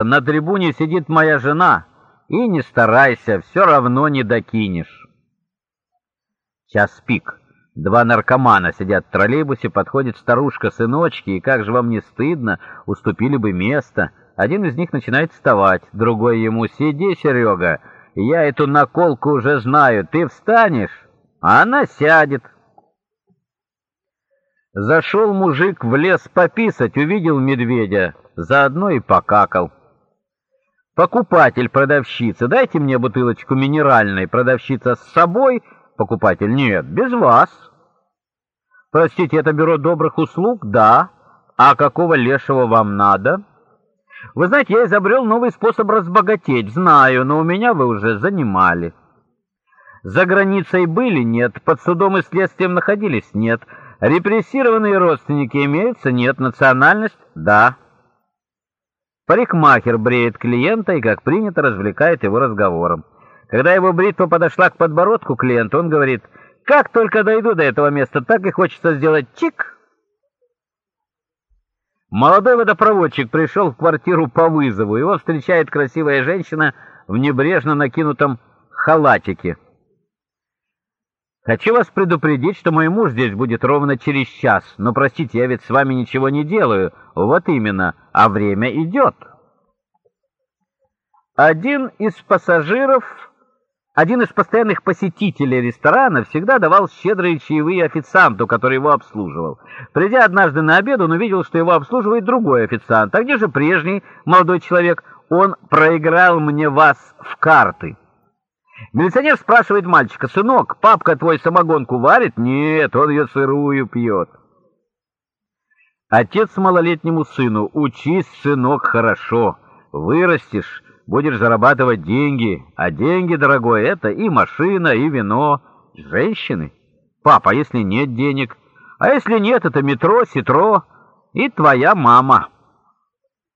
На трибуне сидит моя жена, и не старайся, все равно не докинешь. Час пик. Два наркомана сидят в троллейбусе, подходит старушка, сыночки, и как же вам не стыдно, уступили бы место. Один из них начинает вставать, другой ему «Сиди, Серега, я эту наколку уже знаю, ты встанешь?» А она сядет. Зашел мужик в лес пописать, увидел медведя, заодно и покакал. Покупатель, продавщица, дайте мне бутылочку минеральной. Продавщица с собой, покупатель нет, без вас. Простите, это бюро добрых услуг? Да. А какого лешего вам надо? Вы знаете, я изобрел новый способ разбогатеть. Знаю, но у меня вы уже занимали. За границей были? Нет. Под судом и следствием находились? Нет. Репрессированные родственники имеются? Нет. Национальность? Да. Парикмахер бреет клиента и, как принято, развлекает его разговором. Когда его бритва подошла к подбородку клиента, он говорит, «Как только дойду до этого места, так и хочется сделать чик». Молодой водопроводчик пришел в квартиру по вызову. Его встречает красивая женщина в небрежно накинутом халатике. Хочу вас предупредить, что мой муж здесь будет ровно через час. Но, простите, я ведь с вами ничего не делаю. Вот именно, а время идет. Один из пассажиров, один из постоянных посетителей ресторана всегда давал щедрые чаевые официанту, который его обслуживал. Придя однажды на обед, он увидел, что его обслуживает другой официант. А где же прежний молодой человек? Он проиграл мне вас в карты. Милиционер спрашивает мальчика, «Сынок, папка твой самогонку варит?» «Нет, он ее сырую пьет». Отец малолетнему сыну, «Учись, сынок, хорошо. Вырастешь, будешь зарабатывать деньги. А деньги, дорогой, это и машина, и вино, женщины. Папа, а если нет денег? А если нет, это метро, ситро и твоя мама».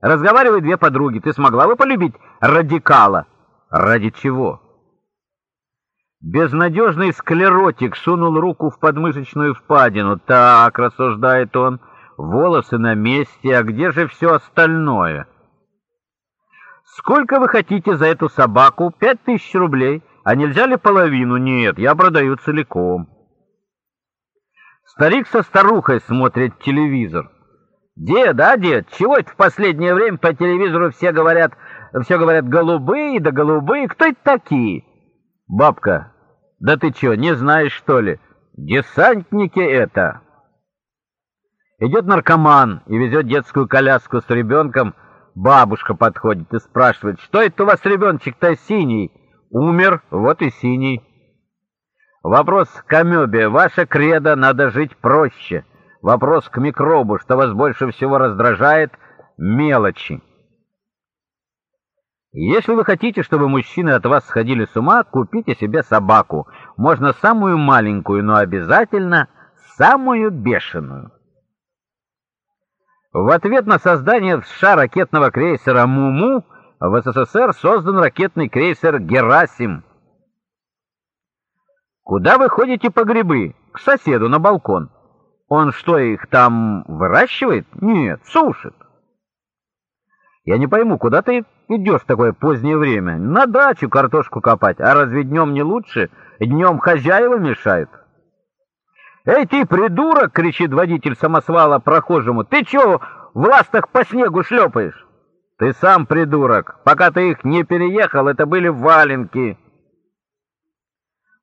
Разговаривают две подруги. «Ты смогла бы полюбить радикала?» «Ради чего?» Безнадежный склеротик сунул руку в подмышечную впадину. Так, рассуждает он, волосы на месте, а где же все остальное? Сколько вы хотите за эту собаку? Пять тысяч рублей. А нельзя ли половину? Нет, я продаю целиком. Старик со старухой смотрит телевизор. Дед, а дед, чего это в последнее время по телевизору все говорят, все говорят голубые да голубые? Кто это такие? Бабка, да ты чё, не знаешь, что ли? Десантники это!» Идет наркоман и везет детскую коляску с ребенком. Бабушка подходит и спрашивает, что это у вас ребеночек-то синий? Умер, вот и синий. Вопрос к амебе. Ваша кредо надо жить проще. Вопрос к микробу, что вас больше всего раздражает? Мелочи. Если вы хотите, чтобы мужчины от вас сходили с ума, купите себе собаку. Можно самую маленькую, но обязательно самую бешеную. В ответ на создание в США ракетного крейсера «Муму» в СССР создан ракетный крейсер «Герасим». Куда вы ходите по грибы? К соседу на балкон. Он что, их там выращивает? Нет, сушит. Я не пойму, куда ты идешь в такое позднее время? На дачу картошку копать. А разве днем не лучше? Днем хозяева мешают. «Эй, ты, придурок!» — кричит водитель самосвала прохожему. «Ты чё в ластах по снегу шлепаешь?» «Ты сам придурок. Пока ты их не переехал, это были валенки».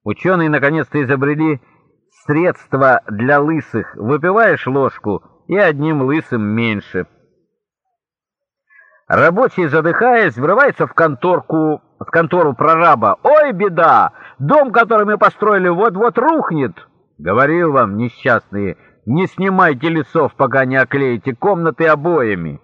Ученые наконец-то изобрели средства для лысых. Выпиваешь ложку, и одним лысым меньше. Рабочий, задыхаясь, врывается в конторку, в контору прораба. «Ой, беда! Дом, который мы построили, вот-вот рухнет!» «Говорил вам, несчастные, не снимайте лесов, пока не оклеите комнаты обоями!»